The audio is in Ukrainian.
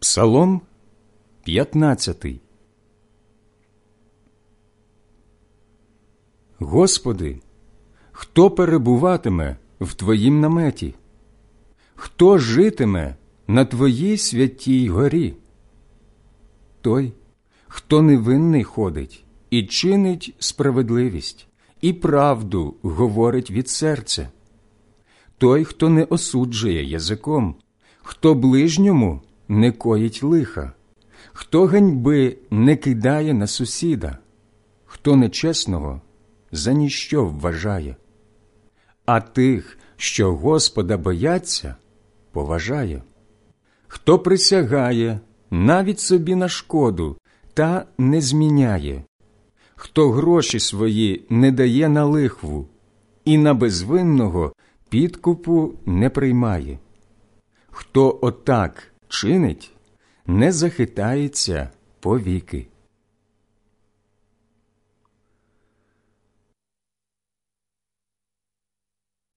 Псалом 15 Господи, хто перебуватиме в Твоїм наметі? Хто житиме на Твоїй святій горі? Той, хто невинний ходить і чинить справедливість, і правду говорить від серця, той, хто не осуджує язиком, хто ближньому не коїть лиха, хто ганьби не кидає на сусіда, хто нечесного за ніщо вважає, а тих, що Господа бояться, поважає, хто присягає навіть собі на шкоду та не зміняє, хто гроші свої не дає на лихву і на безвинного підкупу не приймає, хто отак чинить, не захитається повіки.